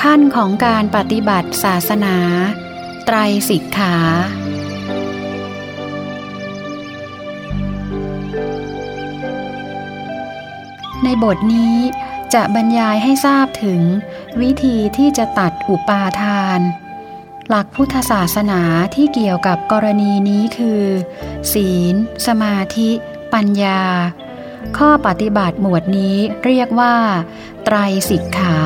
ขั้นของการปฏิบัติศาสนา ไตรสิกขา ในบทนี้จะบรรยายให้ทราบถึง วิธีที่จะตัดอุปาทาน หลักพุทธศาสนาที่เกี่ยวกับกรณีนี้คือ ศีล สมาธิ ปัญญา ข้อปฏิบัติหมวดนี้เรียกว่า ไตรสิกขา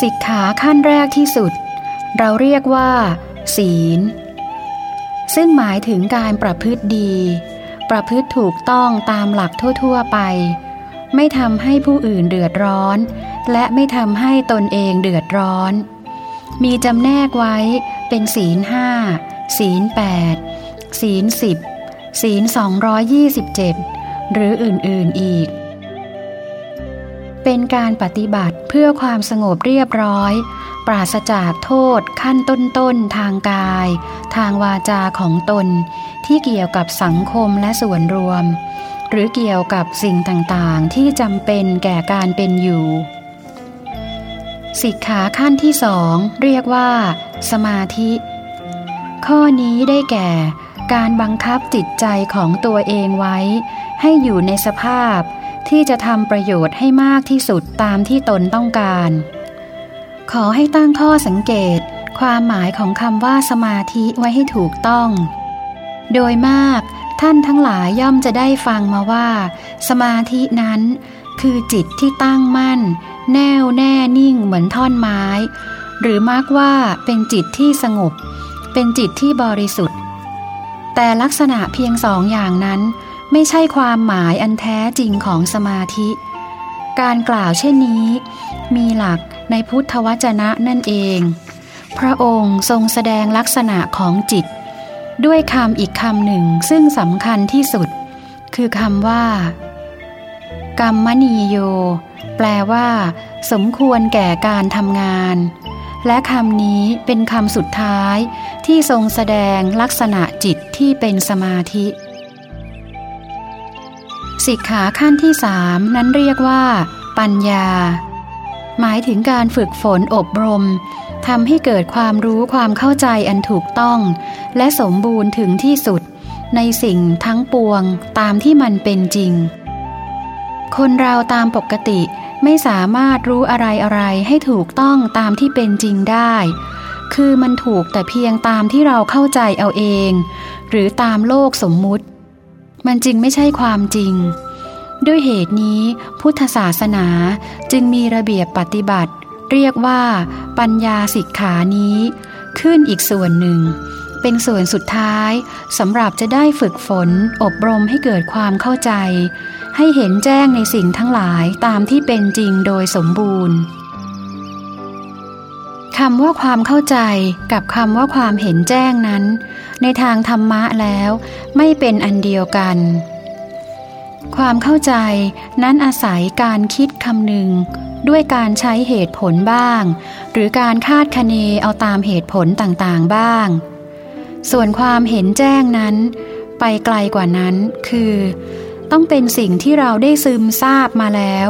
สิกขาขั้นแรกที่สุด เราเรียกว่า ศีล ซึ่งหมายถึงการประพฤติดี ประพฤติถูกต้องตามหลักทั่ว ๆ ไป ไม่ทำให้ผู้อื่นเดือดร้อน และไม่ทำให้ตนเองเดือดร้อน มีจำแนกไว้เป็นศีลห้าศีลแปดศีลสิบศีลสองยี่สิบเจ็ดหรืออื่นๆอีก เป็นการปฏิบัติเพื่อความสงบเรียบร้อย ปราศจากโทษขั้นต้นๆทางกาย ทางวาจาของตน ที่เกี่ยวกับสังคมและส่วนรวม หรือเกี่ยวกับสิ่งต่างๆ ที่จำเป็นแก่การเป็นอยู่ สิกขาขั้นที่สองเรียกว่า สมาธิ ข้อนี้ได้แก่การบังคับจิตใจของตัวเองไว้ ให้อยู่ในสภาพ ที่จะทำประโยชน์ให้มากที่สุดตามที่ตนต้องการ ขอให้ตั้งข้อสังเกต ความหมายของคำว่าสมาธิไว้ให้ถูกต้อง โดยมากท่านทั้งหลายย่อมจะได้ฟังมาว่า สมาธินั้น คือจิตที่ตั้งมั่น แน่วแน่นิ่งเหมือนท่อนไม้ หรือมากว่าเป็นจิตที่สงบ เป็นจิตที่บริสุทธิ์ แต่ลักษณะเพียงสองอย่างนั้น ไม่ใช่ความหมายอันแท้จริงของสมาธิ การกล่าวเช่นนี้ มีหลักในพุทธวจนะนั่นเอง พระองค์ทรงแสดงลักษณะของจิต ด้วยคำอีกคำหนึ่งซึ่งสำคัญที่สุด คือคำว่า กรรมนีโย แปลว่า สมควรแก่การทำงาน และคำนี้เป็นคำสุดท้ายที่ทรงแสดงลักษณะจิตที่เป็นสมาธิ สิกขาขั้นที่สามนั้นเรียกว่า ปัญญา หมายถึงการฝึกฝนอบรมทำให้เกิดความรู้ความเข้าใจอันถูกต้อง และสมบูรณ์ถึงที่สุด ในสิ่งทั้งปวงตามที่มันเป็นจริง คนเราตามปกติไม่สามารถรู้อะไรอะไรให้ถูกต้องตามที่เป็นจริงได้ คือมันถูกแต่เพียงตามที่เราเข้าใจเอาเอง หรือตามโลกสมมุติ มันจึงไม่ใช่ความจริง ด้วยเหตุนี้พุทธศาสนาจึงมีระเบียบปฏิบัติ เรียกว่าปัญญาสิกขานี้ ขึ้นอีกส่วนหนึ่ง เป็นส่วนสุดท้ายสำหรับจะได้ฝึกฝนอบรมให้เกิดความเข้าใจ ให้เห็นแจ้งในสิ่งทั้งหลายตามที่เป็นจริงโดยสมบูรณ์ คำว่าความเข้าใจกับคำว่าความเห็นแจ้งนั้น ในทางธรรมะแล้วไม่เป็นอันเดียวกัน ความเข้าใจนั้นอาศัยการคิดคำหนึ่งด้วยการใช้เหตุผลบ้าง หรือการคาดคะเนเอาตามเหตุผลต่างๆบ้าง ส่วนความเห็นแจ้งนั้น ไปไกลกว่านั้นคือ ต้องเป็นสิ่งที่เราได้ซึมซาบมาแล้ว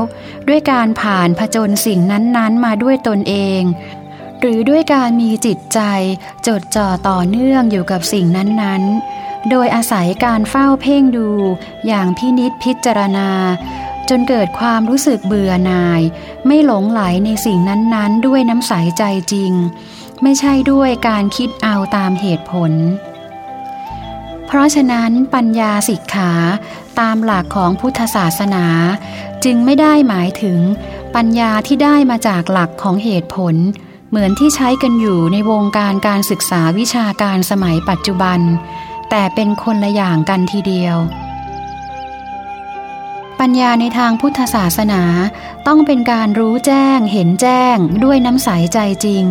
ด้วยการผ่านผจญสิ่งนั้นๆ มาด้วยตนเอง หรือด้วยการมีจิตใจจดจ่อต่อเนื่องอยู่กับสิ่งนั้นๆ โดยอาศัยการเฝ้าเพ่งดูอย่างพินิษพิจารณา จนเกิดความรู้สึกเบื่อหน่าย ไม่หลงไหลในสิ่งนั้นๆ ด้วยน้ำใสใจจริง ไม่ใช่ด้วยการคิดเอาตามเหตุผล เพราะฉะนั้นปัญญาสิกขาตามหลักของพุทธศาสนา จึงไม่ได้หมายถึงปัญญาที่ได้มาจากหลักของเหตุผล เหมือนที่ใช้กันอยู่ในวงการการศึกษาวิชาการสมัยปัจจุบัน แต่เป็นคนละอย่างกันทีเดียว ปัญญาในทางพุทธศาสนาต้องเป็นการรู้แจ้ง เห็นแจ้ง ด้วยน้ำใสใจจริง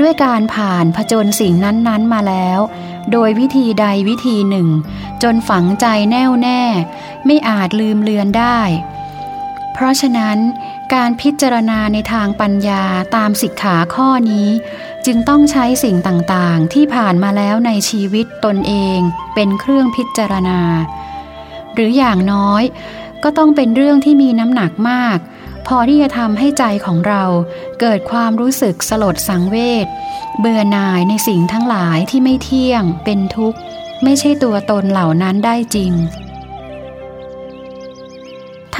ด้วยการผ่านผจญสิ่งนั้นๆมาแล้ว โดยวิธีใดวิธีหนึ่ง จนฝังใจแน่วแน่ ไม่อาจลืมเลือนได้ เพราะฉะนั้น การพิจารณาในทางปัญญาตามสิกขาข้อนี้ จึงต้องใช้สิ่งต่างๆ ที่ผ่านมาแล้วในชีวิตตนเองเป็นเครื่องพิจารณา หรืออย่างน้อย ก็ต้องเป็นเรื่องที่มีน้ำหนักมาก พอที่จะทำให้ใจของเราเกิดความรู้สึกสลดสังเวชเบื่อหน่ายในสิ่งทั้งหลายที่ไม่เที่ยง เป็นทุกข์ ไม่ใช่ตัวตนเหล่านั้นได้จริง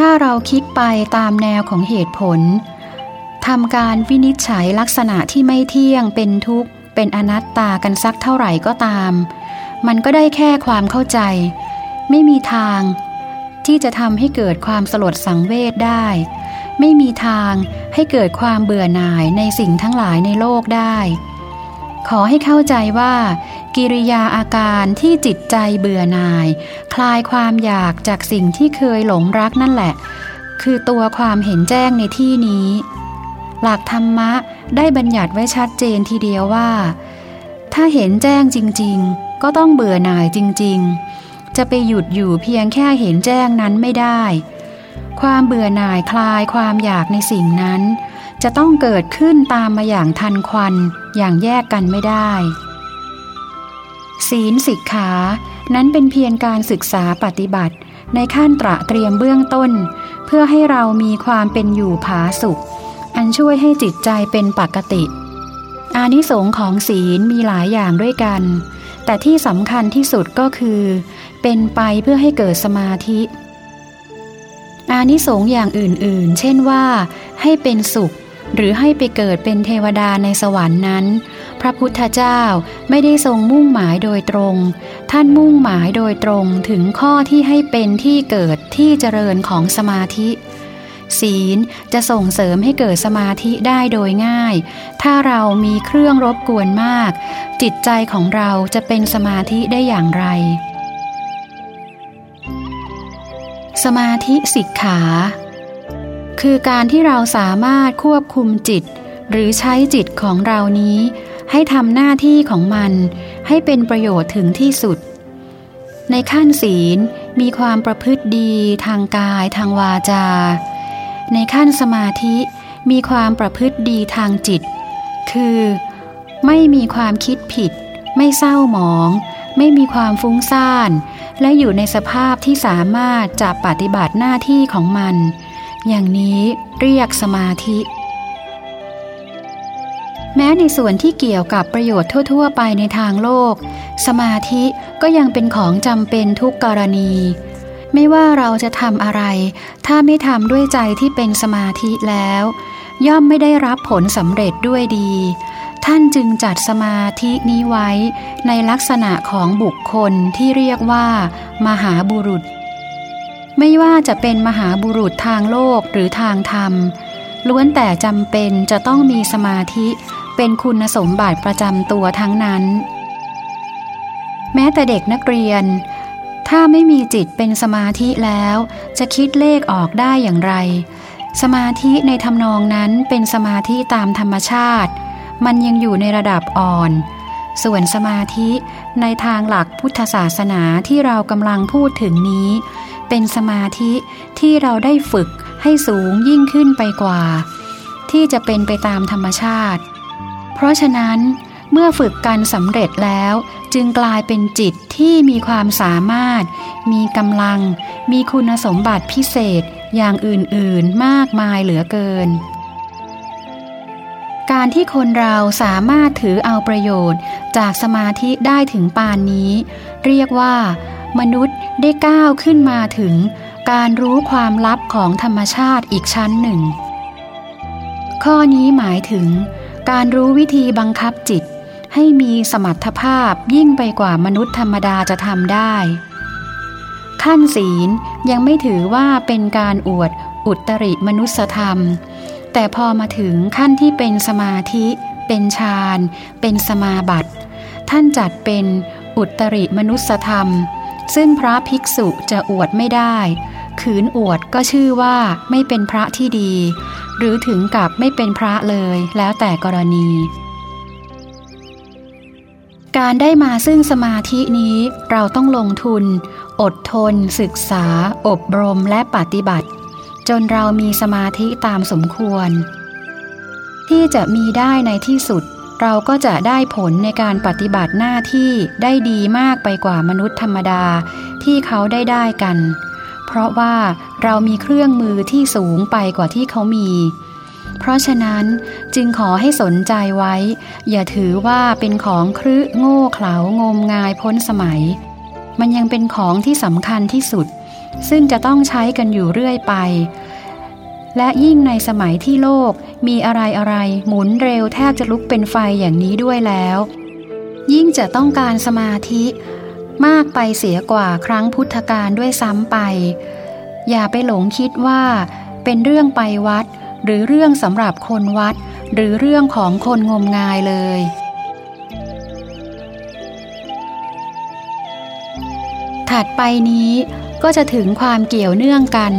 ถ้าเราคิดไปตามแนวของเหตุผลทำการวินิจฉัยลักษณะที่ไม่เที่ยงเป็นทุกข์ เป็นอนัตตากันสักเท่าไหร่ก็ตาม มันก็ได้แค่ความเข้าใจ ไม่มีทาง ที่จะทำให้เกิดความสลดสังเวชได้ ไม่มีทางให้เกิดความเบื่อหน่ายในสิ่งทั้งหลายในโลกได้ ขอให้เข้าใจว่า กิริยาอาการที่จิตใจเบื่อหน่าย คลายความอยากจากสิ่งที่เคยหลงรักนั่นแหละ คือตัวความเห็นแจ้งในที่นี้ หลักธรรมะได้บัญญัติไว้ชัดเจนทีเดียวว่า ถ้าเห็นแจ้งจริง ๆ ก็ต้องเบื่อหน่ายจริง ๆ จะไปหยุดอยู่เพียงแค่เห็นแจ้งนั้นไม่ได้ ความเบื่อหน่ายคลายความอยากในสิ่งนั้น จะต้องเกิดขึ้นตามมาอย่างทันควันอย่างแยกกันไม่ได้ ศีลสิกขา นั้นเป็นเพียงการศึกษาปฏิบัติ ในขั้นตระเตรียมเบื้องต้น เพื่อให้เรามีความเป็นอยู่ผาสุข อันช่วยให้จิตใจเป็นปกติ อานิสงค์ของศีลมีหลายอย่างด้วยกัน แต่ที่สำคัญที่สุดก็คือ เป็นไปเพื่อให้เกิดสมาธิ อานิสงส์อย่างอื่นๆ เช่นว่า ให้เป็นสุข หรือให้ไปเกิดเป็นเทวดาในสวรรค์นั้น พระพุทธเจ้าไม่ได้ทรงมุ่งหมายโดยตรง ท่านมุ่งหมายโดยตรงถึงข้อที่ให้เป็นที่เกิดที่เจริญของสมาธิ ศีลจะส่งเสริมให้เกิดสมาธิได้โดยง่าย ถ้าเรามีเครื่องรบกวนมาก จิตใจของเราจะเป็นสมาธิได้อย่างไร สมาธิสิกขา คือการที่เราสามารถควบคุมจิต หรือใช้จิตของเรานี้ ให้ทำหน้าที่ของมัน ให้เป็นประโยชน์ถึงที่สุด ในขั้นศีลมีความประพฤติดีทางกายทางวาจา ในขั้นสมาธิมีความประพฤติดีทางจิต คือ ไม่มีความคิดผิด ไม่เศร้าหมอง ไม่มีความฟุ้งซ่าน และอยู่ในสภาพที่สามารถจะปฏิบัติหน้าที่ของมัน อย่างนี้เรียกสมาธิ แม้ในส่วนที่เกี่ยวกับประโยชน์ทั่ว ๆ ไปในทางโลก สมาธิก็ยังเป็นของจำเป็นทุกกรณี ไม่ว่าเราจะทำอะไร ถ้าไม่ทำด้วยใจที่เป็นสมาธิแล้ว ย่อมไม่ได้รับผลสำเร็จด้วยดี ท่านจึงจัดสมาธินี้ไว้ในลักษณะของบุคคลที่เรียกว่า มหาบุรุษ ไม่ว่าจะเป็นมหาบุรุษทางโลกหรือทางธรรม ล้วนแต่จำเป็นจะต้องมีสมาธิเป็นคุณสมบัติประจำตัวทั้งนั้น แม้แต่เด็กนักเรียน ถ้าไม่มีจิตเป็นสมาธิแล้ว จะคิดเลขออกได้อย่างไร สมาธิในทำนองนั้นเป็นสมาธิตามธรรมชาติ มันยังอยู่ในระดับอ่อน ส่วนสมาธิในทางหลักพุทธศาสนาที่เรากำลังพูดถึงนี้ เป็นสมาธิที่เราได้ฝึกให้สูงยิ่งขึ้นไปกว่า ที่จะเป็นไปตามธรรมชาติ เพราะฉะนั้นเมื่อฝึกกันสำเร็จแล้วจึงกลายเป็นจิตที่มีความสามารถ มีกำลัง มีคุณสมบัติพิเศษอย่างอื่นๆมากมายเหลือเกิน การที่คนเราสามารถถือเอาประโยชน์จากสมาธิได้ถึงปานนี้ เรียกว่า มนุษย์ได้ก้าวขึ้นมาถึงการรู้ความลับของธรรมชาติอีกชั้นหนึ่ง ข้อนี้หมายถึง การรู้วิธีบังคับจิต ให้มีสมรรถภาพยิ่งไปกว่ามนุษย์ธรรมดาจะทำได้ ขั้นศีลยังไม่ถือว่าเป็นการอวดอุตริมนุสธรรม แต่พอมาถึงขั้นที่เป็นสมาธิ เป็นฌาน เป็นสมาบัติ ท่านจัดเป็นอุตริมนุสธรรม ซึ่งพระภิกษุจะอวดไม่ได้ ขืนอวดก็ชื่อว่าไม่เป็นพระที่ดี หรือถึงกับไม่เป็นพระเลยแล้วแต่กรณี การได้มาซึ่งสมาธินี้เราต้องลงทุน อดทน ศึกษา อบรมและปฏิบัติ จนเรามีสมาธิตามสมควร ที่จะมีได้ในที่สุด เราก็จะได้ผลในการปฏิบัติหน้าที่ได้ดีมากไปกว่ามนุษย์ธรรมดาที่เขาได้ได้กัน เพราะว่าเรามีเครื่องมือที่สูงไปกว่าที่เขามี เพราะฉะนั้นจึงขอให้สนใจไว้ อย่าถือว่าเป็นของครึโง่เขลางมงายพ้นสมัย มันยังเป็นของที่สำคัญที่สุด ซึ่งจะต้องใช้กันอยู่เรื่อยไป และยิ่งในสมัยที่โลกมีอะไรอะไรหมุนเร็วแทบจะลุกเป็นไฟอย่างนี้ด้วยแล้ว ยิ่งจะต้องการสมาธิ มากไปเสียกว่าครั้งพุทธกาลด้วยซ้ำไป อย่าไปหลงคิดว่า เป็นเรื่องไปวัด หรือเรื่องสำหรับคนวัด หรือเรื่องของคนงมงายเลยถัดไปนี้ก็จะถึงความเกี่ยวเนื่องกัน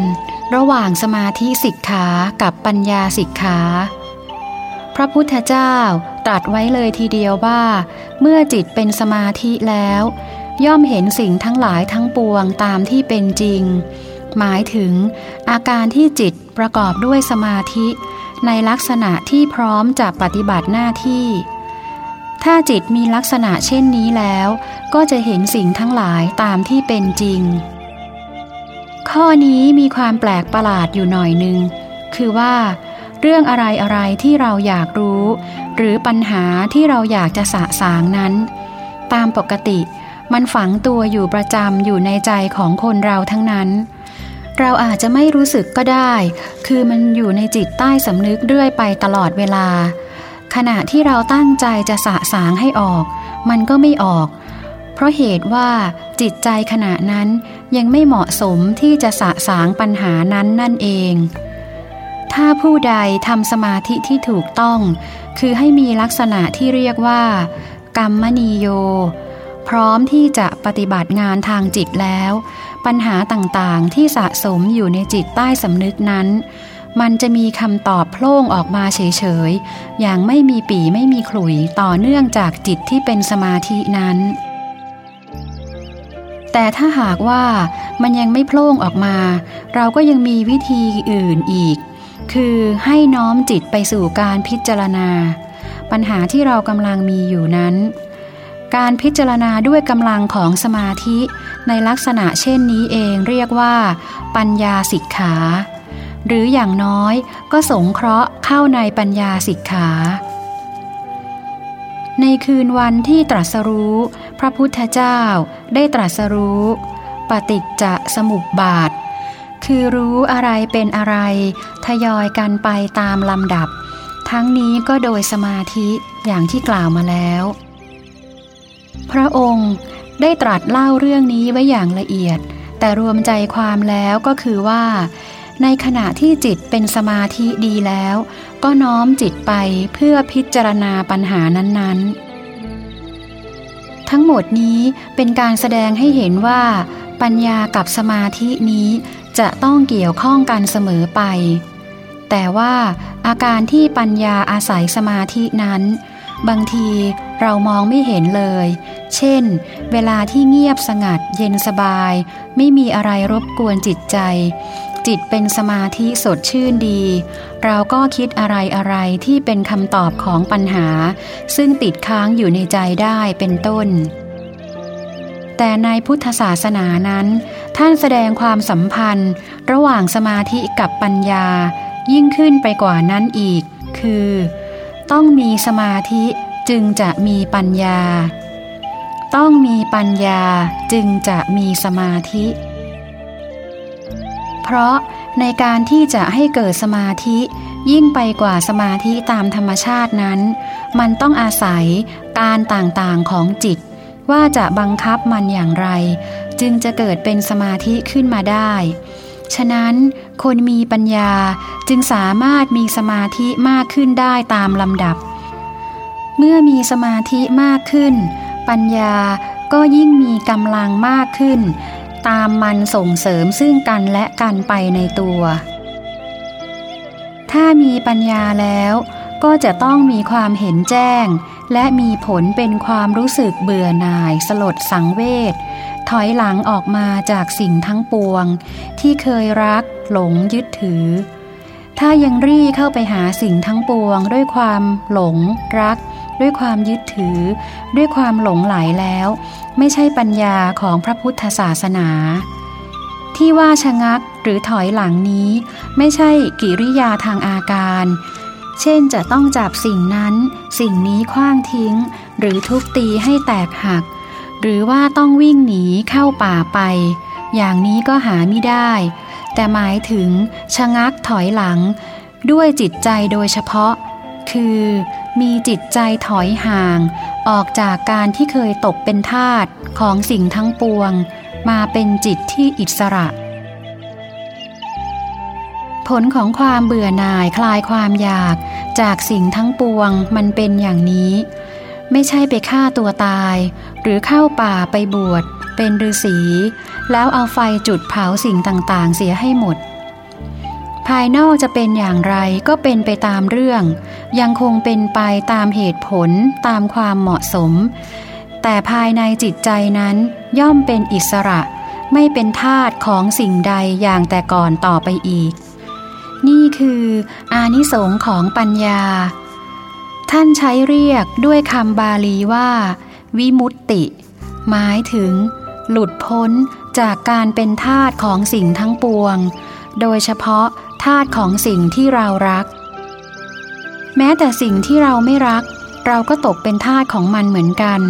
ระหว่างสมาธิสิกขากับปัญญาสิกขา พระพุทธเจ้าตรัสไว้เลยทีเดียวว่า เมื่อจิตเป็นสมาธิแล้ว ย่อมเห็นสิ่งทั้งหลายทั้งปวงตามที่เป็นจริง หมายถึง อาการที่จิตประกอบด้วยสมาธิ ในลักษณะที่พร้อมจะปฏิบัติหน้าที่ ถ้าจิตมีลักษณะเช่นนี้แล้ว ก็จะเห็นสิ่งทั้งหลายตามที่เป็นจริง ข้อนี้มีความแปลกประหลาดอยู่หน่อยหนึ่งคือว่า เรื่องอะไรอะไรที่เราอยากรู้ หรือปัญหาที่เราอยากจะสะสางนั้น ตามปกติ มันฝังตัวอยู่ประจำอยู่ในใจของคนเราทั้งนั้น เราอาจจะไม่รู้สึกก็ได้ คือมันอยู่ในจิตใต้สำนึกเรื่อยไปตลอดเวลา ขณะที่เราตั้งใจจะสะสางให้ออก มันก็ไม่ออก ราะเหตุว่าจิตใจขณะนั้นยังไม่เหมาะสมที่จะสะสางปัญหานั้นนั่นเอง ถ้าผู้ใดทำสมาธิที่ถูกต้อง คือให้มีลักษณะที่เรียกว่า กรรมนีโย พร้อมที่จะปฏิบัติงานทางจิตแล้ว ปัญหาต่างๆที่สะสมอยู่ในจิตใต้สำนึกนั้น มันจะมีคำตอบโพล่งออกมาเฉย ๆ อย่างไม่มีปีไม่มีขลุยต่อเนื่องจากจิตที่เป็นสมาธินั้น แต่ถ้าหากว่ามันยังไม่โพล่งออกมา เราก็ยังมีวิธีอื่นอีก คือให้น้อมจิตไปสู่การพิจารณา ปัญหาที่เรากำลังมีอยู่นั้น การพิจารณาด้วยกำลังของสมาธิ ในลักษณะเช่นนี้เองเรียกว่า ปัญญาสิกขา หรืออย่างน้อยก็สงเคราะห์เข้าในปัญญาสิกขา ในคืนวันที่ตรัสรู้ พระพุทธเจ้าได้ตรัสรู้ ปฏิจจสมุปบาท คือรู้อะไรเป็นอะไร ทยอยกันไปตามลำดับ ทั้งนี้ก็โดยสมาธิอย่างที่กล่าวมาแล้ว พระองค์ได้ตรัสเล่าเรื่องนี้ไว้อย่างละเอียด แต่รวมใจความแล้วก็คือว่า ในขณะที่จิตเป็นสมาธิดีแล้ว ก็น้อมจิตไปเพื่อพิจารณาปัญหานั้นๆ ทั้งหมดนี้เป็นการแสดงให้เห็นว่า ปัญญากับสมาธินี้จะต้องเกี่ยวข้องกันเสมอไป แต่ว่าอาการที่ปัญญาอาศัยสมาธินั้น บางทีเรามองไม่เห็นเลย เช่น เวลาที่เงียบสงัดเย็นสบาย ไม่มีอะไรรบกวนจิตใจ จิตเป็นสมาธิสดชื่นดี เราก็คิดอะไรอะไรที่เป็นคำตอบของปัญหา ซึ่งติดค้างอยู่ในใจได้เป็นต้น แต่ในพุทธศาสนานั้น ท่านแสดงความสัมพันธ์ ระหว่างสมาธิกับปัญญา ยิ่งขึ้นไปกว่านั้นอีก คือ ต้องมีสมาธิจึงจะมีปัญญา ต้องมีปัญญาจึงจะมีสมาธิ ราะในการที่จะให้เกิดสมาธิ ยิ่งไปกว่าสมาธิตามธรรมชาตินั้น มันต้องอาศัยการต่างๆของจิต ว่าจะบังคับมันอย่างไร จึงจะเกิดเป็นสมาธิขึ้นมาได้ ฉะนั้นคนมีปัญญาจึงสามารถมีสมาธิมากขึ้นได้ตามลำดับ เมื่อมีสมาธิมากขึ้น ปัญญาก็ยิ่งมีกำลังมากขึ้น ตามมันส่งเสริมซึ่งกันและกันไปในตัว ถ้ามีปัญญาแล้วก็จะต้องมีความเห็นแจ้ง และมีผลเป็นความรู้สึกเบื่อหน่าย สลดสังเวชถอยหลังออกมาจากสิ่งทั้งปวง ที่เคยรัก หลงยึดถือ ถ้ายังรีเข้าไปหาสิ่งทั้งปวงด้วยความหลง รัก ด้วยความยึดถือ ด้วยความหลงไหลแล้ว ไม่ใช่ปัญญาของพระพุทธศาสนา ที่ว่าชะงักหรือถอยหลังนี้ ไม่ใช่กิริยาทางอาการ เช่นจะต้องจับสิ่งนั้น สิ่งนี้คว้างทิ้ง หรือทุบตีให้แตกหัก หรือว่าต้องวิ่งหนีเข้าป่าไป อย่างนี้ก็หาไม่ได้ แต่หมายถึงชะงักถอยหลัง ด้วยจิตใจโดยเฉพาะ คือมีจิตใจถอยห่าง ออกจากการที่เคยตกเป็นทาสของสิ่งทั้งปวง มาเป็นจิตที่อิสระ ผลของความเบื่อหน่ายคลายความอยากจากสิ่งทั้งปวงมันเป็นอย่างนี้ ไม่ใช่ไปฆ่าตัวตาย หรือเข้าป่าไปบวชเป็นฤาษี แล้วเอาไฟจุดเผาสิ่งต่างๆ เสียให้หมด ภายนอกจะเป็นอย่างไรก็เป็นไปตามเรื่อง ยังคงเป็นไปตามเหตุผลตามความเหมาะสม แต่ภายในจิตใจนั้นย่อมเป็นอิสระ ไม่เป็นทาตของสิ่งใดอย่างแต่ก่อนต่อไปอีก นี่คืออานิสงของปัญญา ท่านใช้เรียกด้วยคำบาลีว่า วิมุตติ หมายถึง หลุดพ้นจากการเป็นทาตของสิ่งทั้งปวง โดยเฉพาะ ทาตุของสิ่งที่เรารัก แม้แต่สิ่งที่เราไม่รัก เราก็ตกเป็นทาตของมันเหมือนกัน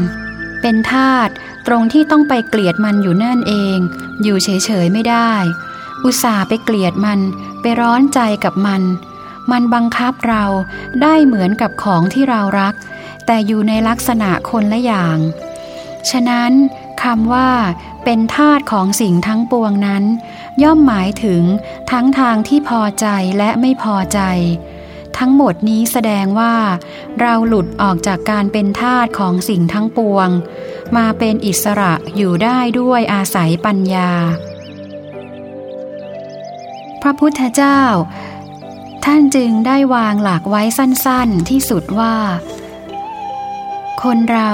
เป็นทาตตรงที่ต้องไปเกลียดมันอยู่นั่นเอง อยู่เฉยๆไม่ได้ อุตส่าห์ไปเกลียดมัน ไปร้อนใจกับมัน มันบังคับเราได้เหมือนกับของที่เรารัก แต่อยู่ในลักษณะคนละอย่าง ฉะนั้นคำว่าเป็นทาตของสิ่งทั้งปวงนั้น ย่อมหมายถึงทั้งทางที่พอใจและไม่พอใจ ทั้งหมดนี้แสดงว่า เราหลุดออกจากการเป็นทาตของสิ่งทั้งปวง มาเป็นอิสระอยู่ได้ด้วยอาศัยปัญญา พระพุทธเจ้า ท่านจึงได้วางหลักไว้สั้นๆที่สุดว่า คนเรา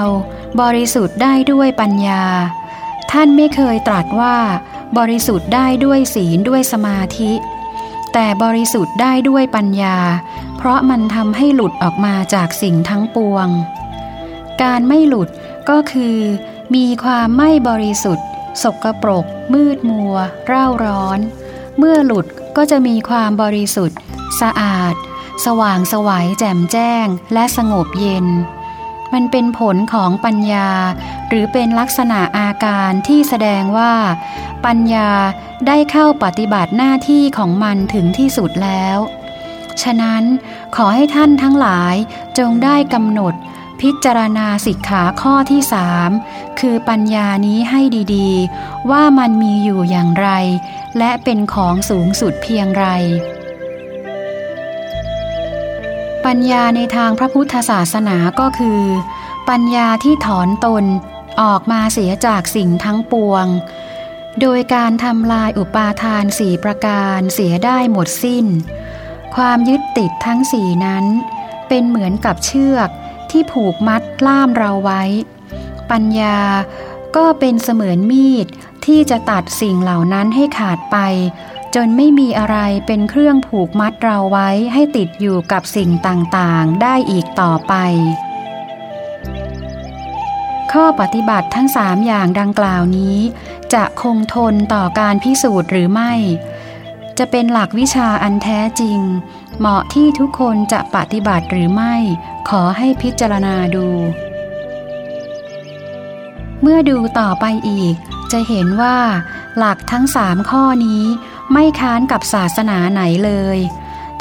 บริสุทธิ์ได้ด้วยปัญญา ท่านไม่เคยตรัสว่า บริสุทธิ์ได้ด้วยศีลด้วยสมาธิ แต่บริสุทธิ์ได้ด้วยปัญญา เพราะมันทำให้หลุดออกมาจากสิ่งทั้งปวง การไม่หลุดก็คือ มีความไม่บริสุทธิ์ สกปรก มืดมัว เร่าร้อน เมื่อหลุดก็จะมีความบริสุทธิ์ สะอาด สว่างสวัยแจ่มแจ้งและสงบเย็นมันเป็นผลของปัญญา หรือเป็นลักษณะอาการที่แสดงว่า ปัญญาได้เข้าปฏิบัติหน้าที่ของมันถึงที่สุดแล้ว ฉะนั้นขอให้ท่านทั้งหลายจงได้กำหนด พิจารณาสิกขาข้อที่สามคือปัญญานี้ให้ดีๆ ว่ามันมีอยู่อย่างไร และเป็นของสูงสุดเพียงไร ปัญญาในทางพระพุทธศาสนาก็คือปัญญาที่ถอนตน ออกมาเสียจากสิ่งทั้งปวง โดยการทำลายอุปาทานสี่ประการเสียได้หมดสิ้น ความยึดติดทั้งสี่นั้น เป็นเหมือนกับเชือกที่ผูกมัดล่ามเราไว้ ปัญญาก็เป็นเสมือนมีดที่จะตัดสิ่งเหล่านั้นให้ขาดไป จนไม่มีอะไรเป็นเครื่องผูกมัดเราไว้ให้ติดอยู่กับสิ่งต่างๆ ได้อีกต่อไป ข้อปฏิบัติทั้งสามอย่างดังกล่าวนี้ จะคงทนต่อการพิสูจน์หรือไม่ จะเป็นหลักวิชาอันแท้จริง เหมาะที่ทุกคนจะปฏิบัติหรือไม่ ขอให้พิจารณาดู เมื่อดูต่อไปอีก จะเห็นว่า หลักทั้งสามข้อนี้ ไม่ค้านกับศาสนาไหนเลย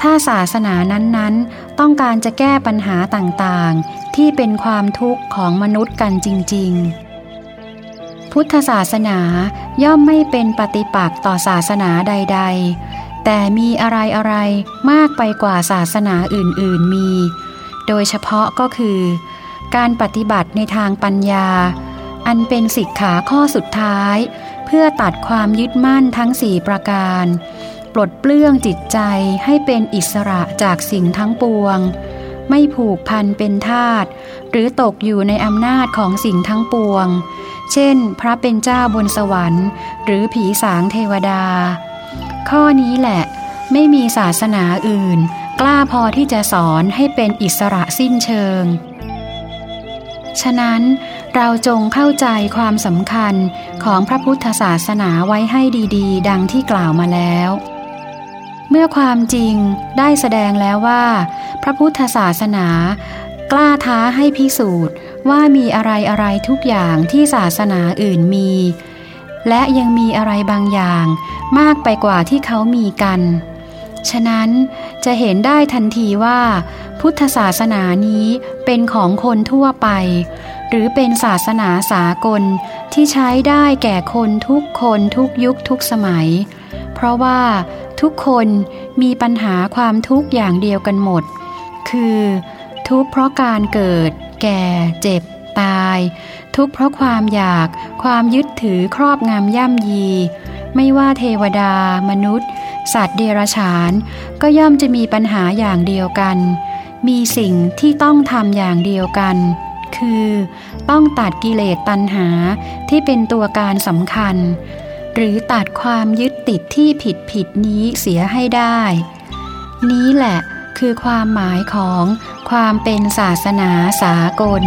ถ้าศาสนานั้นๆ ต้องการจะแก้ปัญหาต่างๆ ที่เป็นความทุกข์ของมนุษย์กันจริง ๆ พุทธศาสนาย่อมไม่เป็นปฏิปักษ์ต่อศาสนาใด ๆ แต่มีอะไรๆมากไปกว่าศาสนาอื่น ๆมี โดยเฉพาะก็คือ การปฏิบัติในทางปัญญา อันเป็นสิกขาข้อสุดท้าย เพื่อตัดความยึดมั่นทั้งสี่ประการ ปลดเปลื้องจิตใจให้เป็นอิสระจากสิ่งทั้งปวง ไม่ผูกพันเป็นทาตหรือตกอยู่ในอำนาจของสิ่งทั้งปวง เช่น พระเป็นเจ้าบนสวรรค์ หรือผีสางเทวดา ข้อนี้แหละ ไม่มีศาสนาอื่น กล้าพอที่จะสอนให้เป็นอิสระสิ้นเชิง ฉะนั้นเราจงเข้าใจความสำคัญของพระพุทธศาสนาไว้ให้ดี ๆ ดังที่กล่าวมาแล้ว เมื่อความจริงได้แสดงแล้วว่า ระพุทธศาสนา กล้าท้าให้พิสูจน์ว่ามีอะไรอะไรทุกอย่างที่ศาสนาอื่นมี และยังมีอะไรบางอย่างมากไปกว่าที่เขามีกัน ฉะนั้นจะเห็นได้ทันทีว่า พุทธศาสนานี้เป็นของคนทั่วไป หรือเป็นศาสนาสากลที่ใช้ได้แก่คนทุกคนทุกยุคทุกสมัย เพราะว่าทุกคนมีปัญหาความทุกข์อย่างเดียวกันหมด คือ ทุกข์เพราะการเกิด แก่ เจ็บ ตาย ทุกข์เพราะความอยาก ความยึดถือครอบงำย่ำยี ไม่ว่าเทวดา มนุษย์ สัตว์เดรัจฉาน ก็ย่อมจะมีปัญหาอย่างเดียวกัน มีสิ่งที่ต้องทำอย่างเดียวกัน คือต้องตัดกิเลสตัณหาที่เป็นตัวการสำคัญ หรือตัดความยึดติดที่ผิดผิดนี้เสียให้ได้ นี้แหละ คือความหมายของความเป็นศาสนาสากล